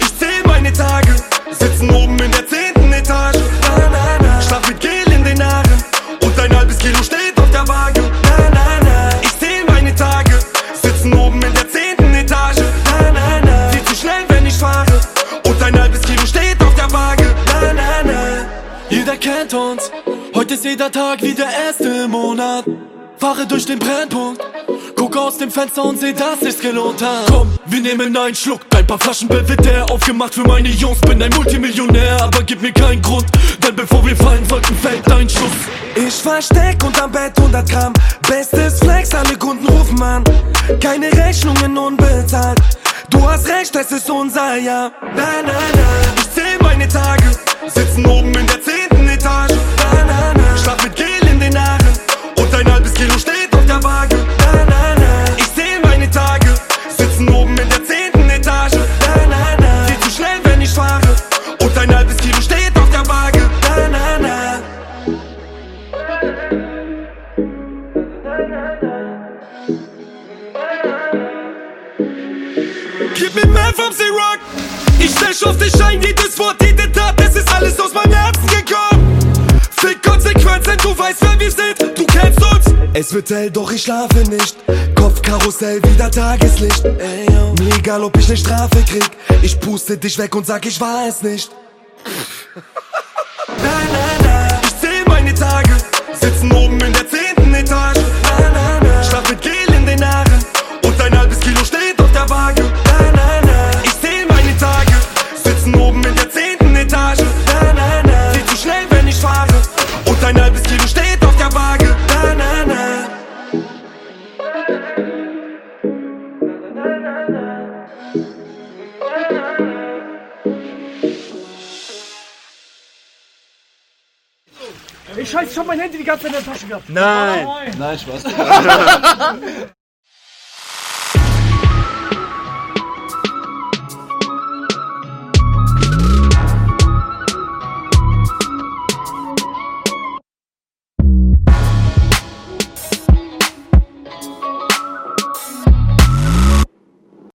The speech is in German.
Ich zähl meine Tage, sitzen oben in der zehnten Etage. Na, na, na. Schlaf mit Gel in den Haaren und ein halbes Kilo steht auf der Waage. Na, na, na. Ich zähl meine Tage, sitzen oben in der zehnten Etage. Na, na, na. Viel zu schnell, wenn ich fahre und ein halbes Kilo steht auf der Waage. Na, na, na. Jeder kennt uns, heute ist jeder Tag wie der erste Monat. Fahre durch den Brennpunkt, guck aus dem Fenster und seh, dass sich's gelohnt hat. Komm, wir nehmen einen Schluck, ein paar Flaschen Belvedere aufgemacht für meine Jungs. Bin ein Multimillionär, aber gib mir keinen Grund, denn bevor wir fallen sollten, fällt ein Schuss. Ich versteck unterm Bett 100 Gramm. Bestes Flex, alle Kunden rufen an. Keine Rechnungen unbezahlt. Du hast recht, es ist unser Jahr. Na, na, na. Ich zähl meine Tage. Sitzen oben in der zehnten Gib mir mehr vom C-Rock. Ich stech auf dich ein, jedes Wort, jede Tat, es ist alles aus meinem Herzen gekommen. Fick Konsequenzen, du weißt, wer wir sind, du kennst uns. Es wird hell, doch ich schlafe nicht. Kopfkarussell, wieder Tageslicht. Ey, yo. Mir egal, ob ich ne Strafe krieg. Ich puste dich weg und sag, ich war es nicht. Ich scheiße, ich hab mein Handy die ganze Zeit in der Tasche gehabt. Nein. Nein. Nein, Spaß.